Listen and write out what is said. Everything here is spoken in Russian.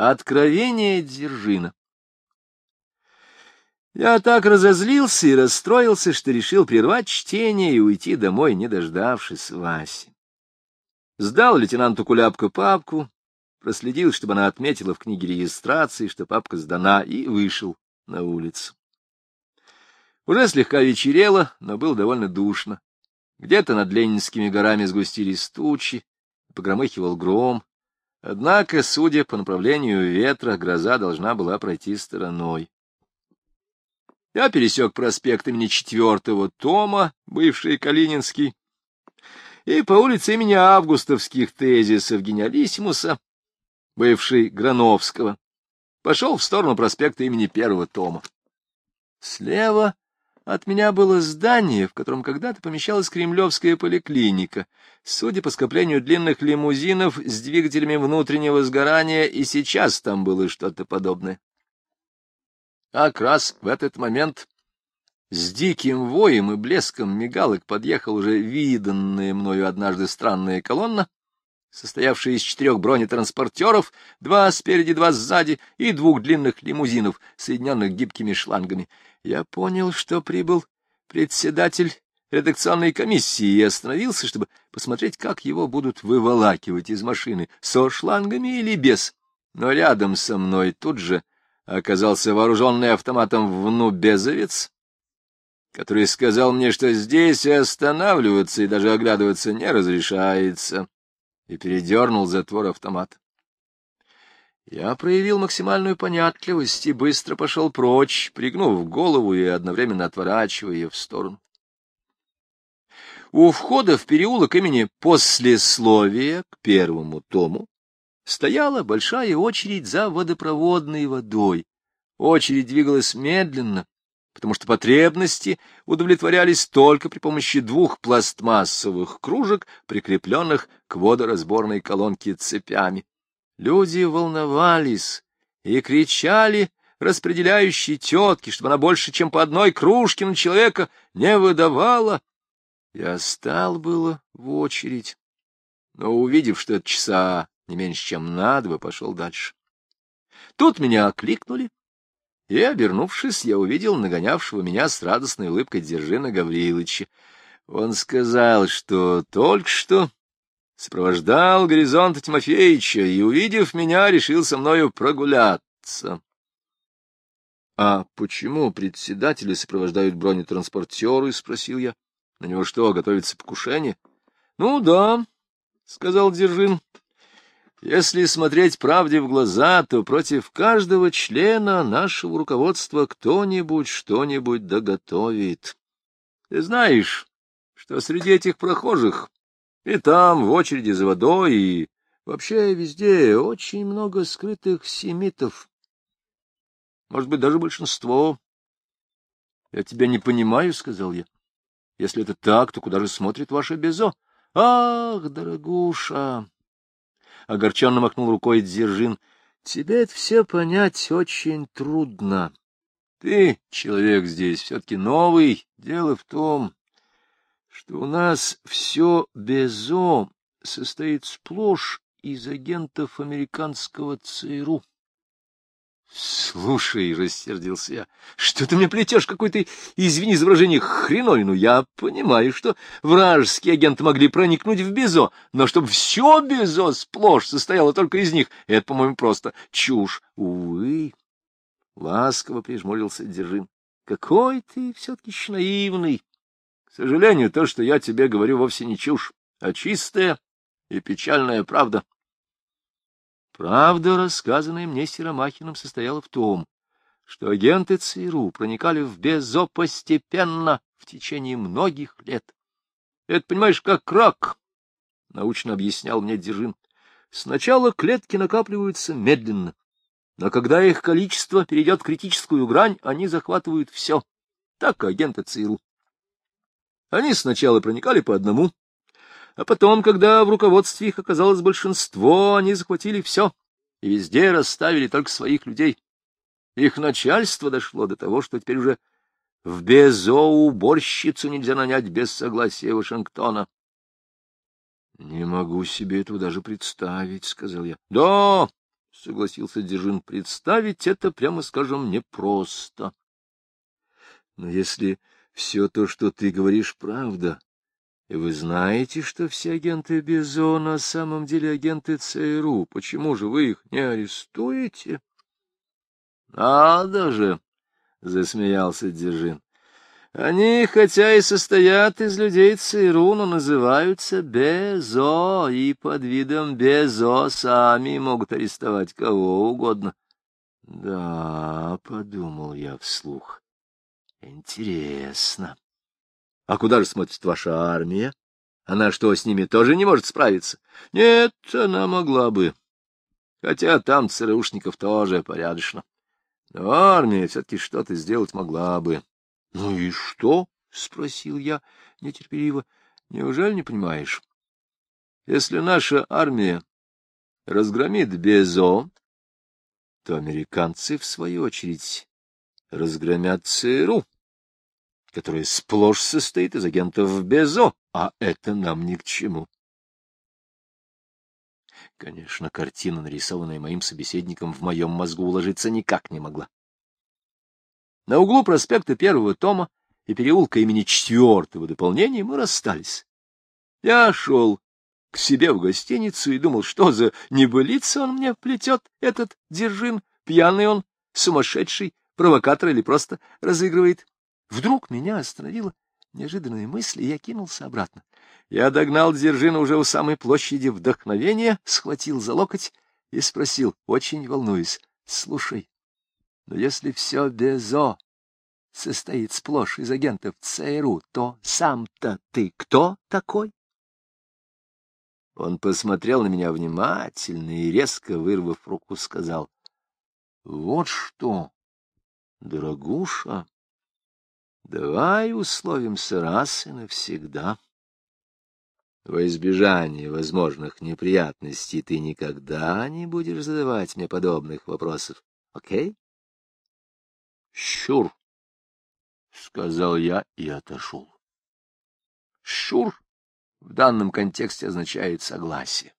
Откровение Дзержина. Я так разозлился и расстроился, что решил прервать чтение и уйти домой, не дождавшись Васи. Сдал лейтенанту Куляпку папку, проследил, чтобы она отметила в книге регистрации, что папка сдана, и вышел на улицу. Уже слегка вечерело, но было довольно душно. Где-то над Ленинскими горами сгустились тучи, погромыхивал гром, Однако, судя по направлению ветра, гроза должна была пройти стороной. Я пересек проспект имени четвертого тома, бывший Калининский, и по улице имени Августовских тезисов гениалиссимуса, бывший Грановского, пошел в сторону проспекта имени первого тома. Слева от меня было здание, в котором когда-то помещалась кремлевская поликлиника. Судя по скоплению длинных лимузинов с двигателями внутреннего сгорания, и сейчас там было что-то подобное. Как раз в этот момент с диким воем и блеском мигалок подъехал уже виданная мною однажды странная колонна, состоявшая из четырех бронетранспортеров, два спереди, два сзади, и двух длинных лимузинов, соединенных гибкими шлангами — я понял, что прибыл председатель редакционной комиссии и остановился, чтобы посмотреть, как его будут выволакивать из машины, со шлангами или без. Но рядом со мной тут же оказался вооруженный автоматом внубезовец, который сказал мне, что здесь останавливаться и даже оглядываться не разрешается, и передернул затвор автомата. Я проявил максимальную понятливость и быстро пошел прочь, пригнув голову и одновременно отворачивая ее в сторону. У входа в переулок имени Послесловия к первому тому стояла большая очередь за водопроводной водой. Очередь двигалась медленно, потому что потребности удовлетворялись только при помощи двух пластмассовых кружек, прикрепленных к водоразборной колонке цепями. Люди волновались и кричали распределяющей тетке, чтобы она больше, чем по одной кружке на человека не выдавала. Я стал было в очередь, но, увидев, что это часа не меньше, чем на два, пошел дальше. Тут меня окликнули, и, обернувшись, я увидел нагонявшего меня с радостной улыбкой Дзержина Гавриловича. Он сказал, что только что сопровождал горизонт Тимофеевича и, увидев меня, решил со мною прогуляться. — А почему председатели сопровождают бронетранспортеры? — спросил я. — На него что, готовится покушение? — Ну да, — сказал Дзержин. — Если смотреть правде в глаза, то против каждого члена нашего руководства кто-нибудь что-нибудь доготовит. Ты знаешь, что среди этих прохожих и там, в очереди за водой, и вообще везде очень много скрытых семитов. Может быть, даже большинство. — Я тебя не понимаю, — сказал я. — Если это так, то куда же смотрит ваше Безо? — Ах, дорогуша! — огорченно махнул рукой Дзержин. — Тебе это все понять очень трудно. Ты, человек здесь, все-таки новый. Дело в том, что у нас все безо состоит сплошь из агентов американского ЦРУ. — Слушай, — рассердился я, — что ты мне плетешь какой-то, извини за выражение, хреновину? Я понимаю, что вражеские агенты могли проникнуть в Безо, но чтобы все Безо сплошь состояло только из них, это, по-моему, просто чушь. Увы, — ласково прижмурился Дзержин, — какой ты все-таки наивный. К сожалению, то, что я тебе говорю, вовсе не чушь, а чистая и печальная правда. Правда, рассказанная мне Серомахиным, состояла в том, что агенты ЦРУ проникали в Безо постепенно в течение многих лет. Это, понимаешь, как рак, — научно объяснял мне Дзержин. Сначала клетки накапливаются медленно, но когда их количество перейдет критическую грань, они захватывают все. Так агенты ЦРУ. Они сначала проникали по одному, а потом, когда в руководстве их оказалось большинство, они захватили все и везде расставили только своих людей. Их начальство дошло до того, что теперь уже в Безо уборщицу нельзя нанять без согласия Вашингтона. — Не могу себе этого даже представить, — сказал я. — Да, — согласился Дзержин. — Представить это, прямо скажем, непросто. Но если все то, что ты говоришь, правда, и вы знаете, что все агенты Безо на самом деле агенты ЦРУ, почему же вы их не арестуете? — Надо же! — засмеялся Дзержин. Они, хотя и состоят из людей ЦРУ, но называются Безо, и под видом Безо сами могут арестовать кого угодно. Да, — подумал я вслух, — интересно. А куда же смотрит ваша армия? Она что, с ними тоже не может справиться? Нет, она могла бы. Хотя там ЦРУшников тоже порядочно. Но армия все-таки что-то сделать могла бы. — Ну и что? — спросил я нетерпеливо. — Неужели не понимаешь? Если наша армия разгромит Безо, то американцы, в свою очередь, разгромят ЦРУ, которая сплошь состоит из агентов Безо, а это нам ни к чему. Конечно, картина, нарисованная моим собеседником, в моем мозгу уложиться никак не могла. На углу проспекта первого тома и переулка имени четвертого дополнения мы расстались. Я шел к себе в гостиницу и думал, что за небылица он мне плетет, этот Держин, пьяный он, сумасшедший, провокатор или просто разыгрывает. Вдруг меня остановила неожиданная мысль, и я кинулся обратно. Я догнал Дзержина уже у самой площади вдохновения, схватил за локоть и спросил, очень волнуясь, — Слушай, но если все Безо состоит сплошь из агентов ЦРУ, то сам-то ты кто такой? Он посмотрел на меня внимательно и, резко вырвав руку, сказал, — Вот что, дорогуша, давай условимся раз и навсегда. Во избежание возможных неприятностей ты никогда не будешь задавать мне подобных вопросов, окей? — Щур, — сказал я и отошел. Щур в данном контексте означает согласие.